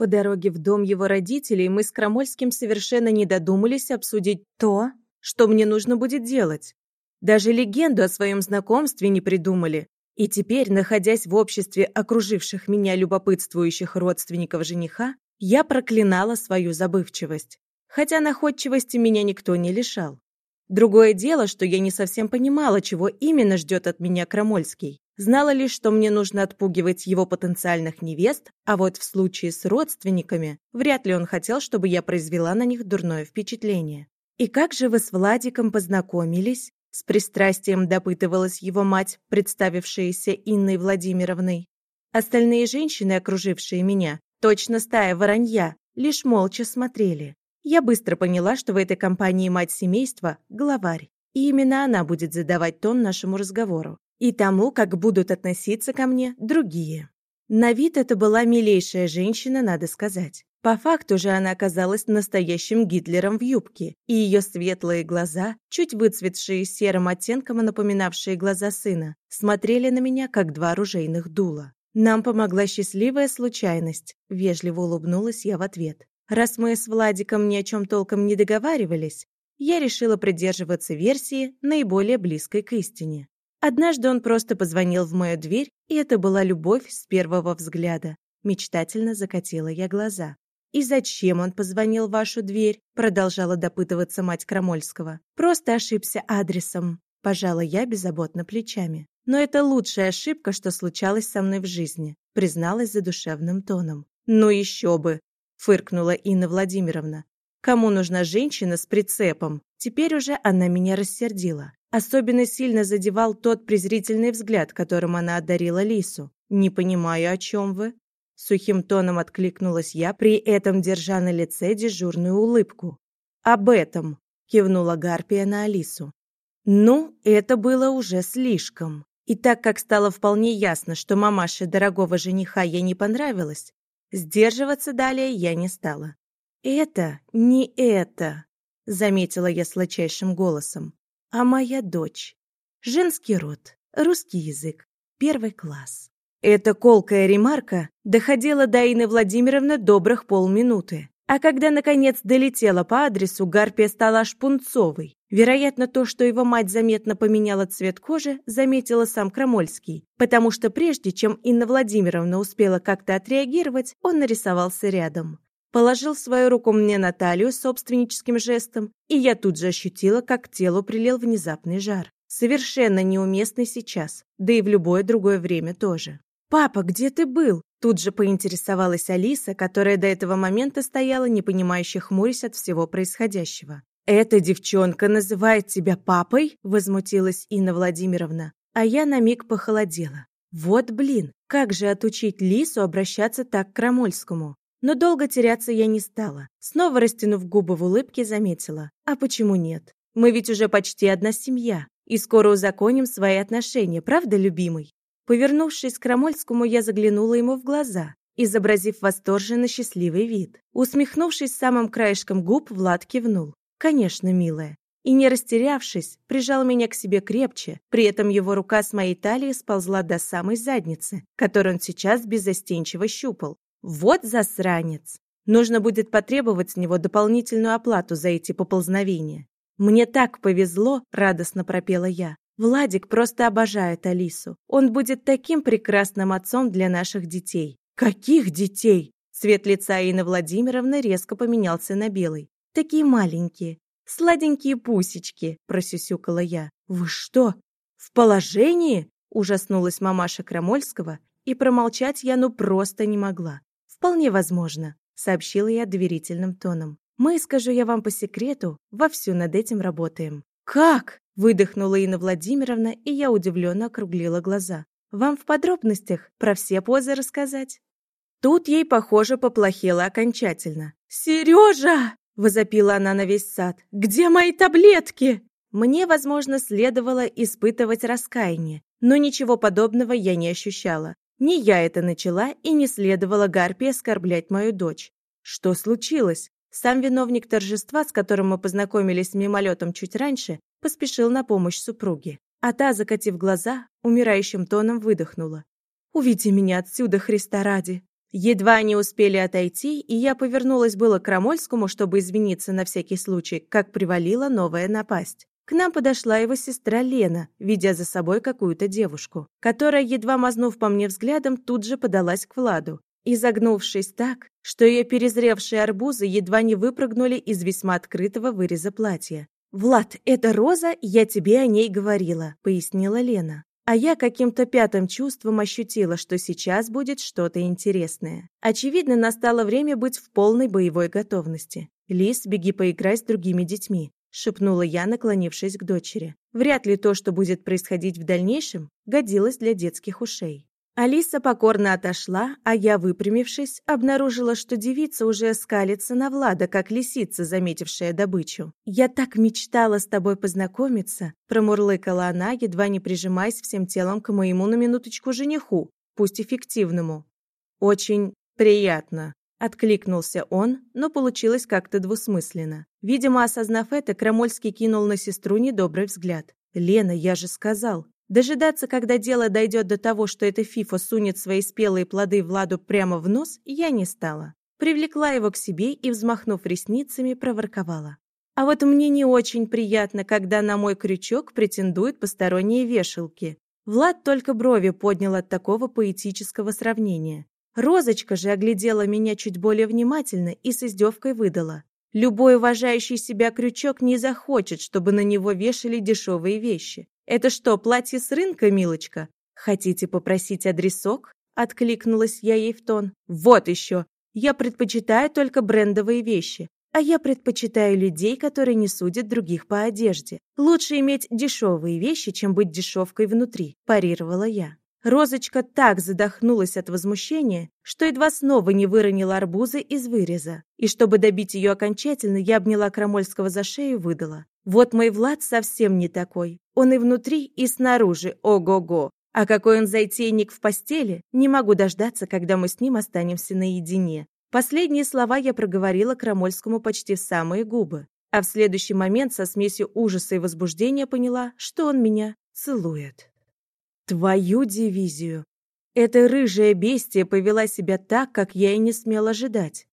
По дороге в дом его родителей мы с Крамольским совершенно не додумались обсудить то, что мне нужно будет делать. Даже легенду о своем знакомстве не придумали. И теперь, находясь в обществе окруживших меня любопытствующих родственников жениха, я проклинала свою забывчивость. Хотя находчивости меня никто не лишал. Другое дело, что я не совсем понимала, чего именно ждет от меня Крамольский. Знала лишь, что мне нужно отпугивать его потенциальных невест, а вот в случае с родственниками вряд ли он хотел, чтобы я произвела на них дурное впечатление. «И как же вы с Владиком познакомились?» С пристрастием допытывалась его мать, представившаяся Инной Владимировной. Остальные женщины, окружившие меня, точно стая воронья, лишь молча смотрели. Я быстро поняла, что в этой компании мать семейства – главарь, и именно она будет задавать тон нашему разговору и тому, как будут относиться ко мне другие. На вид это была милейшая женщина, надо сказать. По факту же она оказалась настоящим Гитлером в юбке, и ее светлые глаза, чуть выцветшие серым оттенком и напоминавшие глаза сына, смотрели на меня, как два оружейных дула. «Нам помогла счастливая случайность», — вежливо улыбнулась я в ответ. «Раз мы с Владиком ни о чем толком не договаривались, я решила придерживаться версии, наиболее близкой к истине. Однажды он просто позвонил в мою дверь, и это была любовь с первого взгляда. Мечтательно закатила я глаза. «И зачем он позвонил в вашу дверь?» Продолжала допытываться мать Крамольского. «Просто ошибся адресом», – пожала я беззаботно плечами. «Но это лучшая ошибка, что случалось со мной в жизни», – призналась задушевным тоном. «Ну еще бы!» – фыркнула Инна Владимировна. «Кому нужна женщина с прицепом?» Теперь уже она меня рассердила. Особенно сильно задевал тот презрительный взгляд, которым она одарила Лису. «Не понимаю, о чем вы?» Сухим тоном откликнулась я, при этом держа на лице дежурную улыбку. «Об этом!» – кивнула Гарпия на Алису. Ну, это было уже слишком. И так как стало вполне ясно, что мамаше дорогого жениха ей не понравилось, сдерживаться далее я не стала. «Это не это», — заметила я сладчайшим голосом а моя дочь. Женский род, русский язык, первый класс. Эта колкая ремарка доходила до Инны Владимировны добрых полминуты. А когда, наконец, долетела по адресу, Гарпия стала аж пунцовой. Вероятно, то, что его мать заметно поменяла цвет кожи, заметила сам Крамольский, потому что прежде чем Инна Владимировна успела как-то отреагировать, он нарисовался рядом. Положил свою руку мне на талию собственническим жестом, и я тут же ощутила, как к телу прилил внезапный жар. Совершенно неуместный сейчас, да и в любое другое время тоже. «Папа, где ты был?» Тут же поинтересовалась Алиса, которая до этого момента стояла, непонимающе хмурясь от всего происходящего. «Эта девчонка называет тебя папой?» – возмутилась Инна Владимировна. А я на миг похолодела. Вот блин, как же отучить Лису обращаться так к Крамольскому? Но долго теряться я не стала. Снова растянув губы в улыбке, заметила. А почему нет? Мы ведь уже почти одна семья. И скоро узаконим свои отношения, правда, любимый? Повернувшись к Крамольскому, я заглянула ему в глаза, изобразив восторженно счастливый вид. Усмехнувшись самым краешком губ, Влад кивнул. «Конечно, милая». И, не растерявшись, прижал меня к себе крепче, при этом его рука с моей талии сползла до самой задницы, которую он сейчас беззастенчиво щупал. Вот засранец. Нужно будет потребовать с него дополнительную оплату за эти поползновения. Мне так повезло, радостно пропела я. Владик просто обожает Алису. Он будет таким прекрасным отцом для наших детей. Каких детей? Цвет лица Инны Владимировны резко поменялся на белый. Такие маленькие, сладенькие пусечки, просюсюкала я. Вы что, в положении? Ужаснулась мамаша Крамольского, и промолчать я ну просто не могла. «Вполне возможно», — сообщила я доверительным тоном. «Мы, скажу я вам по секрету, вовсю над этим работаем». «Как?» — выдохнула Инна Владимировна, и я удивленно округлила глаза. «Вам в подробностях про все позы рассказать?» Тут ей, похоже, поплохело окончательно. «Сережа!» — возопила она на весь сад. «Где мои таблетки?» Мне, возможно, следовало испытывать раскаяние, но ничего подобного я не ощущала. Не я это начала, и не следовало Гарпи оскорблять мою дочь. Что случилось? Сам виновник торжества, с которым мы познакомились мимолетом чуть раньше, поспешил на помощь супруге. А та, закатив глаза, умирающим тоном выдохнула. «Уведи меня отсюда, Христа ради!» Едва они успели отойти, и я повернулась было к Крамольскому, чтобы извиниться на всякий случай, как привалила новая напасть. К нам подошла его сестра Лена, ведя за собой какую-то девушку, которая, едва мазнув по мне взглядом, тут же подалась к Владу, изогнувшись так, что ее перезревшие арбузы едва не выпрыгнули из весьма открытого выреза платья. «Влад, это Роза, я тебе о ней говорила», — пояснила Лена. А я каким-то пятым чувством ощутила, что сейчас будет что-то интересное. Очевидно, настало время быть в полной боевой готовности. «Лис, беги поиграй с другими детьми», — шепнула я, наклонившись к дочери. Вряд ли то, что будет происходить в дальнейшем, годилось для детских ушей. Алиса покорно отошла, а я, выпрямившись, обнаружила, что девица уже скалится на Влада, как лисица, заметившая добычу. «Я так мечтала с тобой познакомиться», – промурлыкала она, едва не прижимаясь всем телом к моему на минуточку жениху, пусть эффективному. «Очень приятно», – откликнулся он, но получилось как-то двусмысленно. Видимо, осознав это, Крамольский кинул на сестру недобрый взгляд. «Лена, я же сказал, Дожидаться, когда дело дойдет до того, что эта фифа сунет свои спелые плоды Владу прямо в нос, я не стала. Привлекла его к себе и, взмахнув ресницами, проворковала. А вот мне не очень приятно, когда на мой крючок претендуют посторонние вешалки. Влад только брови поднял от такого поэтического сравнения. Розочка же оглядела меня чуть более внимательно и с издевкой выдала. Любой уважающий себя крючок не захочет, чтобы на него вешали дешевые вещи. «Это что, платье с рынка, милочка? Хотите попросить адресок?» Откликнулась я ей в тон. «Вот еще! Я предпочитаю только брендовые вещи. А я предпочитаю людей, которые не судят других по одежде. Лучше иметь дешевые вещи, чем быть дешевкой внутри», парировала я. Розочка так задохнулась от возмущения, что едва снова не выронила арбузы из выреза. И чтобы добить ее окончательно, я обняла Крамольского за шею и выдала. Вот мой Влад совсем не такой. Он и внутри, и снаружи, ого-го. А какой он зайтейник в постели, не могу дождаться, когда мы с ним останемся наедине. Последние слова я проговорила Крамольскому почти в самые губы. А в следующий момент со смесью ужаса и возбуждения поняла, что он меня целует. Твою дивизию! Эта рыжая бестия повела себя так, как я и не смел ожидать.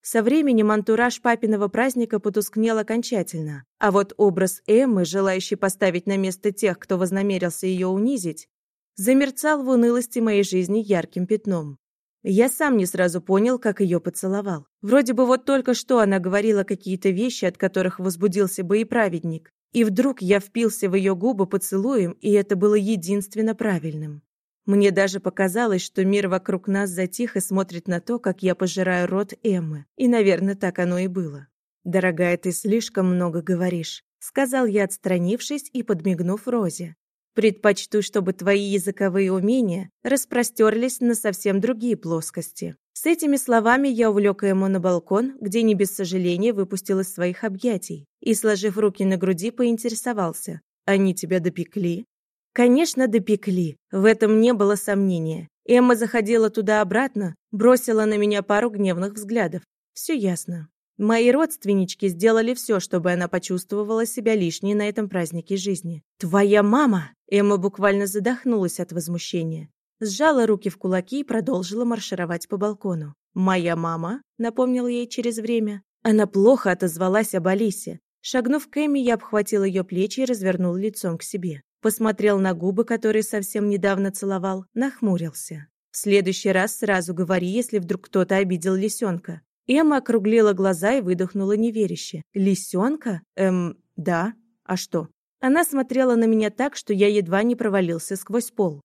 Со временем антураж папиного праздника потускнел окончательно, а вот образ Эммы, желающей поставить на место тех, кто вознамерился ее унизить, замерцал в унылости моей жизни ярким пятном. Я сам не сразу понял, как ее поцеловал. Вроде бы вот только что она говорила какие-то вещи, от которых возбудился бы и праведник. И вдруг я впился в ее губы поцелуем, и это было единственно правильным. Мне даже показалось, что мир вокруг нас затих и смотрит на то, как я пожираю рот Эммы. И, наверное, так оно и было. «Дорогая, ты слишком много говоришь», — сказал я, отстранившись и подмигнув Розе. «Предпочту, чтобы твои языковые умения распростерлись на совсем другие плоскости». С этими словами я увлек Эмму на балкон, где не без сожаления выпустил из своих объятий и, сложив руки на груди, поинтересовался. «Они тебя допекли?» Конечно, допекли. В этом не было сомнения. Эмма заходила туда-обратно, бросила на меня пару гневных взглядов. Все ясно. Мои родственнички сделали все, чтобы она почувствовала себя лишней на этом празднике жизни. «Твоя мама!» Эмма буквально задохнулась от возмущения. Сжала руки в кулаки и продолжила маршировать по балкону. «Моя мама?» — напомнил ей через время. Она плохо отозвалась об Алисе. Шагнув к Эмме, я обхватил ее плечи и развернул лицом к себе. Посмотрел на губы, которые совсем недавно целовал, нахмурился. В следующий раз сразу говори, если вдруг кто-то обидел лисенка. Эмма округлила глаза и выдохнула неверяще. «Лисенка? Эм, да. А что?» Она смотрела на меня так, что я едва не провалился сквозь пол.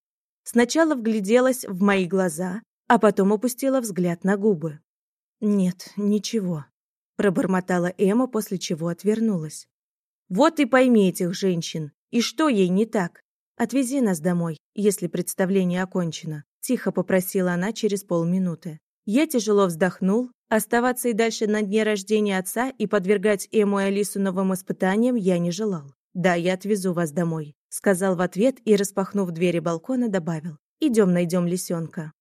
Сначала вгляделась в мои глаза, а потом опустила взгляд на губы. «Нет, ничего», — пробормотала Эмма, после чего отвернулась. «Вот и пойми этих женщин. И что ей не так? Отвези нас домой, если представление окончено, тихо попросила она через полминуты. Я тяжело вздохнул. Оставаться и дальше на дне рождения отца и подвергать Эму и Алису новым испытаниям я не желал. «Да, я отвезу вас домой», — сказал в ответ и, распахнув двери балкона, добавил. «Идем найдем лисенка».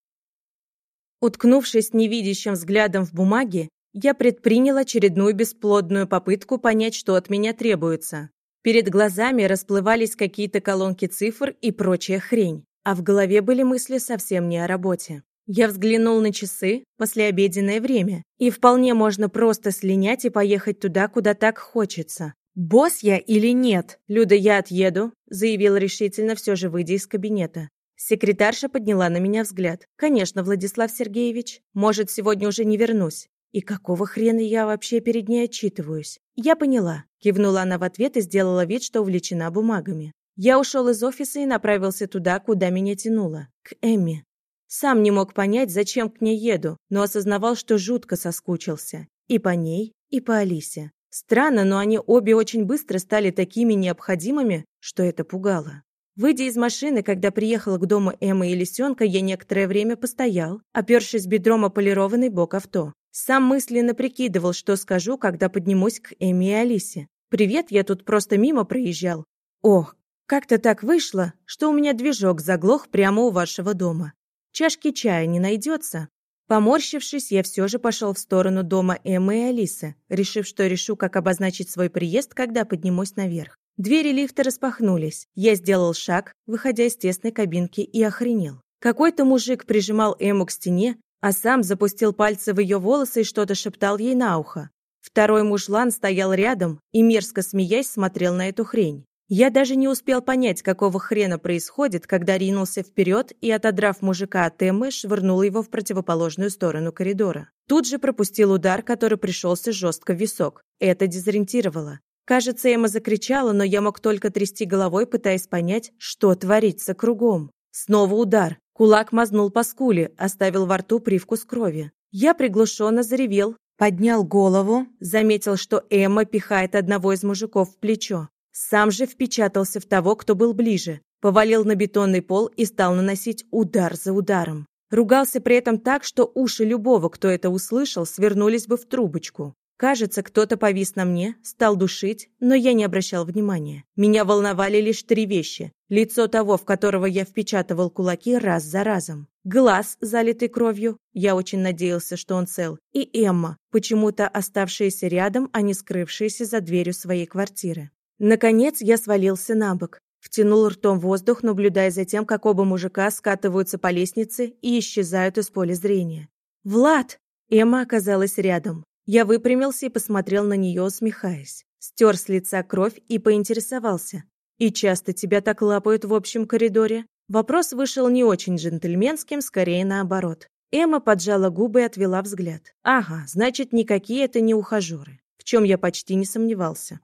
Уткнувшись невидящим взглядом в бумаге, я предпринял очередную бесплодную попытку понять, что от меня требуется. Перед глазами расплывались какие-то колонки цифр и прочая хрень, а в голове были мысли совсем не о работе. Я взглянул на часы, послеобеденное время, и вполне можно просто слинять и поехать туда, куда так хочется. «Босс я или нет? Люда, я отъеду», – заявил решительно, все же выйдя из кабинета. Секретарша подняла на меня взгляд. «Конечно, Владислав Сергеевич. Может, сегодня уже не вернусь. И какого хрена я вообще перед ней отчитываюсь? Я поняла. Кивнула она в ответ и сделала вид, что увлечена бумагами. Я ушел из офиса и направился туда, куда меня тянуло. К Эмми. Сам не мог понять, зачем к ней еду, но осознавал, что жутко соскучился. И по ней, и по Алисе. Странно, но они обе очень быстро стали такими необходимыми, что это пугало. Выйдя из машины, когда приехала к дому Эммы и Лисенка, я некоторое время постоял, опершись бедром о полированный бок авто. Сам мысленно прикидывал, что скажу, когда поднимусь к Эмме и Алисе. «Привет, я тут просто мимо проезжал». «Ох, как-то так вышло, что у меня движок заглох прямо у вашего дома. Чашки чая не найдется?» Поморщившись, я все же пошел в сторону дома Эммы и Алисы, решив, что решу, как обозначить свой приезд, когда поднимусь наверх. Двери лифта распахнулись. Я сделал шаг, выходя из тесной кабинки, и охренел. Какой-то мужик прижимал Эму к стене, а сам запустил пальцы в ее волосы и что-то шептал ей на ухо. Второй мужлан стоял рядом и, мерзко смеясь, смотрел на эту хрень. Я даже не успел понять, какого хрена происходит, когда ринулся вперед и, отодрав мужика от Эммы, швырнул его в противоположную сторону коридора. Тут же пропустил удар, который пришелся жестко в висок. Это дезориентировало. Кажется, Эмма закричала, но я мог только трясти головой, пытаясь понять, что творится кругом. Снова удар. Кулак мазнул по скуле, оставил во рту привкус крови. Я приглушенно заревел, поднял голову, заметил, что Эмма пихает одного из мужиков в плечо. Сам же впечатался в того, кто был ближе, повалил на бетонный пол и стал наносить удар за ударом. Ругался при этом так, что уши любого, кто это услышал, свернулись бы в трубочку. Кажется, кто-то повис на мне, стал душить, но я не обращал внимания. Меня волновали лишь три вещи. Лицо того, в которого я впечатывал кулаки раз за разом. Глаз, залитый кровью, я очень надеялся, что он цел. И Эмма, почему-то оставшаяся рядом, а не скрывшаяся за дверью своей квартиры. Наконец я свалился на бок. Втянул ртом воздух, наблюдая за тем, как оба мужика скатываются по лестнице и исчезают из поля зрения. «Влад!» Эмма оказалась рядом. Я выпрямился и посмотрел на нее, усмехаясь. Стер с лица кровь и поинтересовался. «И часто тебя так лапают в общем коридоре?» Вопрос вышел не очень джентльменским, скорее наоборот. Эмма поджала губы и отвела взгляд. «Ага, значит, никакие это не ухажеры». В чем я почти не сомневался.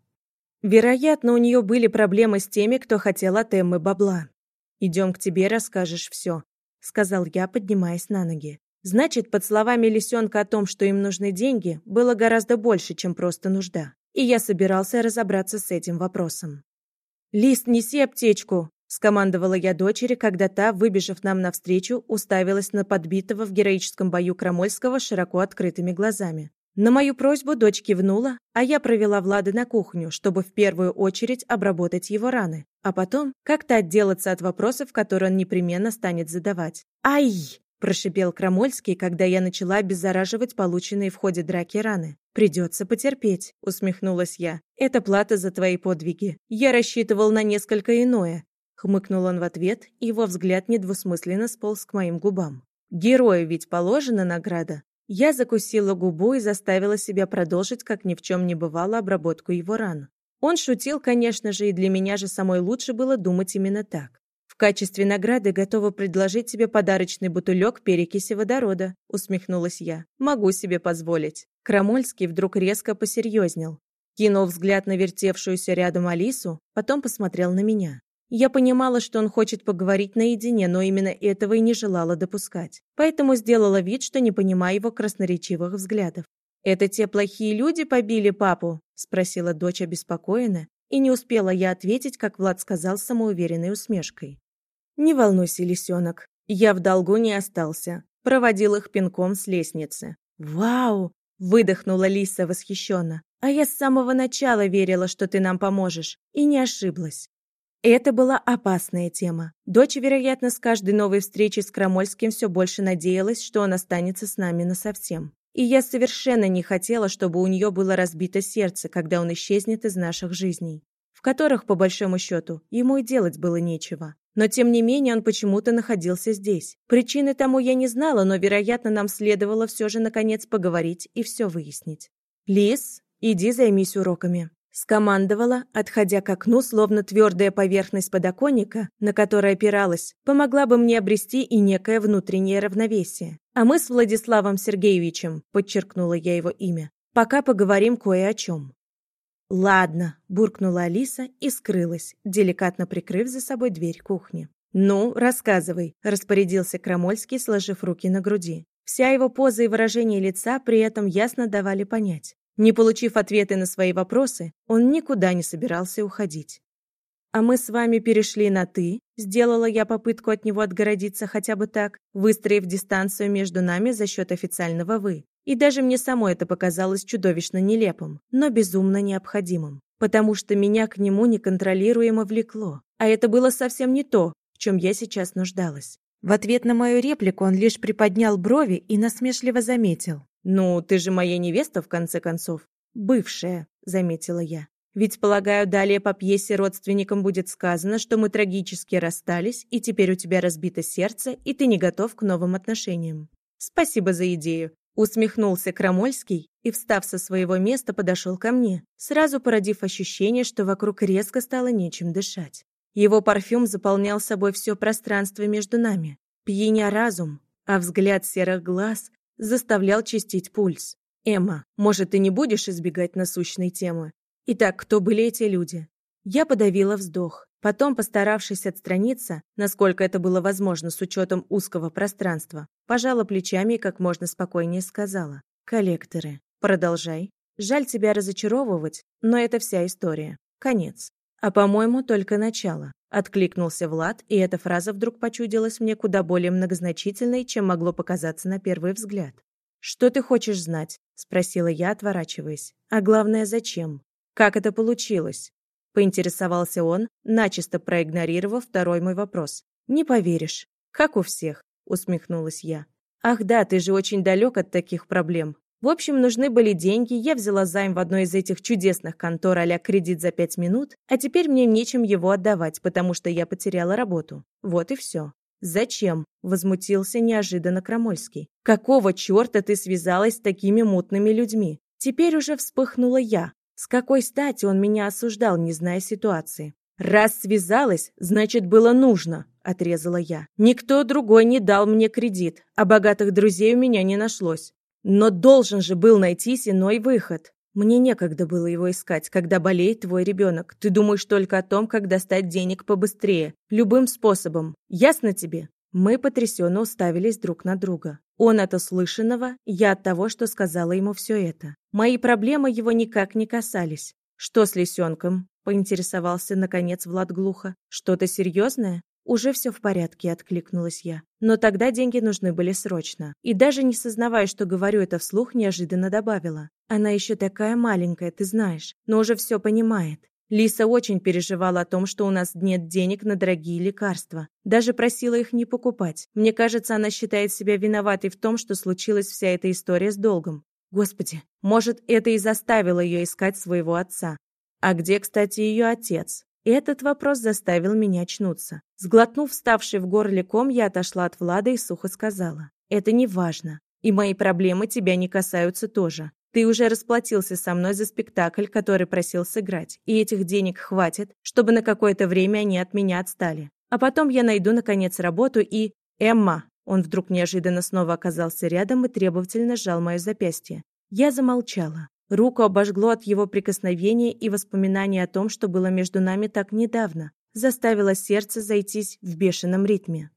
Вероятно, у нее были проблемы с теми, кто хотел от Эммы бабла. «Идем к тебе, расскажешь все», — сказал я, поднимаясь на ноги. Значит, под словами лисенка о том, что им нужны деньги, было гораздо больше, чем просто нужда. И я собирался разобраться с этим вопросом. «Лист, неси аптечку!» – скомандовала я дочери, когда та, выбежав нам навстречу, уставилась на подбитого в героическом бою Крамольского широко открытыми глазами. На мою просьбу дочь кивнула, а я провела Влада на кухню, чтобы в первую очередь обработать его раны, а потом как-то отделаться от вопросов, которые он непременно станет задавать. «Ай!» – прошипел Крамольский, когда я начала обеззараживать полученные в ходе драки раны. «Придется потерпеть», – усмехнулась я. «Это плата за твои подвиги. Я рассчитывал на несколько иное». Хмыкнул он в ответ, и его взгляд недвусмысленно сполз к моим губам. «Герою ведь положена награда, я закусила губу и заставила себя продолжить, как ни в чем не бывало, обработку его ран. Он шутил, конечно же, и для меня же самой лучше было думать именно так. «В качестве награды готова предложить тебе подарочный бутылек перекиси водорода», усмехнулась я. «Могу себе позволить». Крамольский вдруг резко посерьезнел. Кинул взгляд на вертевшуюся рядом Алису, потом посмотрел на меня. Я понимала, что он хочет поговорить наедине, но именно этого и не желала допускать. Поэтому сделала вид, что не понимаю его красноречивых взглядов. «Это те плохие люди побили папу?» – спросила дочь обеспокоенно, и не успела я ответить, как Влад сказал самоуверенной усмешкой. «Не волнуйся, лисенок, я в долгу не остался. Проводил их пинком с лестницы». «Вау!» – выдохнула Лиса восхищенно. «А я с самого начала верила, что ты нам поможешь, и не ошиблась». Это была опасная тема. Дочь, вероятно, с каждой новой встречей с Крамольским все больше надеялась, что он останется с нами насовсем. И я совершенно не хотела, чтобы у нее было разбито сердце, когда он исчезнет из наших жизней, в которых, по большому счету, ему и делать было нечего. Но тем не менее он почему-то находился здесь. Причины тому я не знала, но, вероятно, нам следовало все же наконец поговорить и все выяснить. «Лис, иди займись уроками», — скомандовала, отходя к окну, словно твердая поверхность подоконника, на которой опиралась, помогла бы мне обрести и некое внутреннее равновесие. «А мы с Владиславом Сергеевичем», — подчеркнула я его имя, — «пока поговорим кое о чем». «Ладно», – буркнула Алиса и скрылась, деликатно прикрыв за собой дверь кухни. «Ну, рассказывай», – распорядился Крамольский, сложив руки на груди. Вся его поза и выражение лица при этом ясно давали понять. Не получив ответы на свои вопросы, он никуда не собирался уходить. «А мы с вами перешли на «ты», сделала я попытку от него отгородиться хотя бы так, выстроив дистанцию между нами за счет официального «вы». И даже мне самой это показалось чудовищно нелепым, но безумно необходимым, потому что меня к нему неконтролируемо влекло, а это было совсем не то, в чем я сейчас нуждалась. В ответ на мою реплику он лишь приподнял брови и насмешливо заметил. «Ну, ты же моя невеста, в конце концов». «Бывшая», — заметила я. «Ведь, полагаю, далее по пьесе родственникам будет сказано, что мы трагически расстались, и теперь у тебя разбито сердце, и ты не готов к новым отношениям». «Спасибо за идею. Усмехнулся Крамольский и, встав со своего места, подошел ко мне, сразу породив ощущение, что вокруг резко стало нечем дышать. Его парфюм заполнял собой все пространство между нами, пьяня разум, а взгляд серых глаз заставлял чистить пульс. «Эмма, может, ты не будешь избегать насущной темы? Итак, кто были эти люди?» Я подавила вздох. Потом, постаравшись отстраниться, насколько это было возможно с учетом узкого пространства, пожала плечами и как можно спокойнее сказала. «Коллекторы, продолжай. Жаль тебя разочаровывать, но это вся история. Конец. А, по-моему, только начало». Откликнулся Влад, и эта фраза вдруг почудилась мне куда более многозначительной, чем могло показаться на первый взгляд. «Что ты хочешь знать?» – спросила я, отворачиваясь. «А главное, зачем? Как это получилось? Поинтересовался он, начисто проигнорировав второй мой вопрос. «Не поверишь. Как у всех», — усмехнулась я. «Ах да, ты же очень далек от таких проблем. В общем, нужны были деньги, я взяла займ в одной из этих чудесных контор а кредит за пять минут, а теперь мне нечем его отдавать, потому что я потеряла работу. Вот и все. «Зачем?» – возмутился неожиданно Крамольский. «Какого черта ты связалась с такими мутными людьми?» Теперь уже вспыхнула я, с какой стати он меня осуждал, не зная ситуации? «Раз связалась, значит, было нужно», — отрезала я. «Никто другой не дал мне кредит, а богатых друзей у меня не нашлось. Но должен же был найтись иной выход. Мне некогда было его искать, когда болеет твой ребенок. Ты думаешь только о том, как достать денег побыстрее. Любым способом. Ясно тебе?» Мы потрясенно уставились друг на друга. Он от услышанного, я от того, что сказала ему все это. Мои проблемы его никак не касались. «Что с лисенком?» – поинтересовался, наконец, Влад глухо. «Что-то серьезное?» «Уже все в порядке», – откликнулась я. Но тогда деньги нужны были срочно. И даже не сознавая, что говорю это вслух, неожиданно добавила. «Она еще такая маленькая, ты знаешь, но уже все понимает. Лиса очень переживала о том, что у нас нет денег на дорогие лекарства. Даже просила их не покупать. Мне кажется, она считает себя виноватой в том, что случилась вся эта история с долгом. Господи, может, это и заставило ее искать своего отца. А где, кстати, ее отец? Этот вопрос заставил меня очнуться. Сглотнув вставший в горле ком, я отошла от Влада и сухо сказала. «Это не важно. И мои проблемы тебя не касаются тоже. Ты уже расплатился со мной за спектакль, который просил сыграть, и этих денег хватит, чтобы на какое-то время они от меня отстали. А потом я найду, наконец, работу и... Эмма!» Он вдруг неожиданно снова оказался рядом и требовательно сжал мое запястье. Я замолчала. Руку обожгло от его прикосновения и воспоминания о том, что было между нами так недавно, заставило сердце зайтись в бешеном ритме.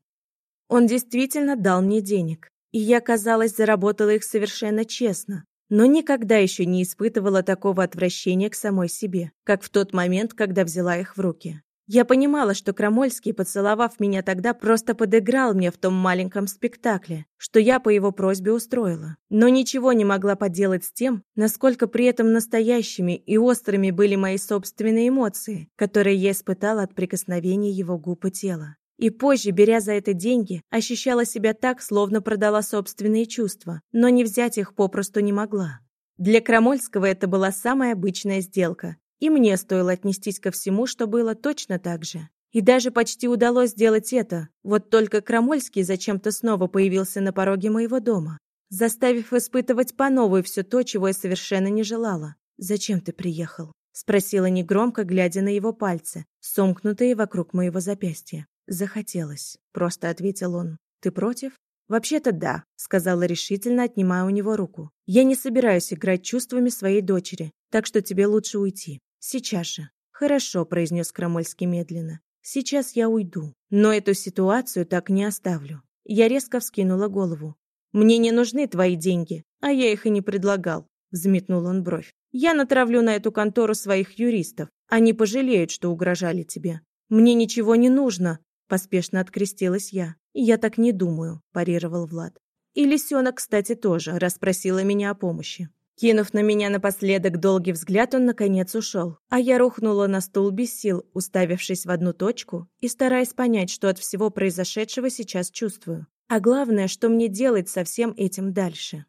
Он действительно дал мне денег, и я, казалось, заработала их совершенно честно, но никогда еще не испытывала такого отвращения к самой себе, как в тот момент, когда взяла их в руки. Я понимала, что Крамольский, поцеловав меня тогда, просто подыграл мне в том маленьком спектакле, что я по его просьбе устроила. Но ничего не могла поделать с тем, насколько при этом настоящими и острыми были мои собственные эмоции, которые я испытала от прикосновения его губ и тела. И позже, беря за это деньги, ощущала себя так, словно продала собственные чувства, но не взять их попросту не могла. Для Крамольского это была самая обычная сделка, и мне стоило отнестись ко всему, что было точно так же. И даже почти удалось сделать это. Вот только Крамольский зачем-то снова появился на пороге моего дома, заставив испытывать по новой все то, чего я совершенно не желала. «Зачем ты приехал?» — спросила негромко, глядя на его пальцы, сомкнутые вокруг моего запястья. «Захотелось», — просто ответил он. «Ты против?» «Вообще-то да», — сказала решительно, отнимая у него руку. «Я не собираюсь играть чувствами своей дочери, так что тебе лучше уйти. Сейчас же». «Хорошо», — произнес Крамольский медленно. «Сейчас я уйду, но эту ситуацию так не оставлю». Я резко вскинула голову. «Мне не нужны твои деньги, а я их и не предлагал», — взметнул он бровь. «Я натравлю на эту контору своих юристов. Они пожалеют, что угрожали тебе. Мне ничего не нужно», — поспешно открестилась я. «Я так не думаю», – парировал Влад. «И лисенок, кстати, тоже расспросила меня о помощи». Кинув на меня напоследок долгий взгляд, он, наконец, ушел. А я рухнула на стул без сил, уставившись в одну точку и стараясь понять, что от всего произошедшего сейчас чувствую. А главное, что мне делать со всем этим дальше.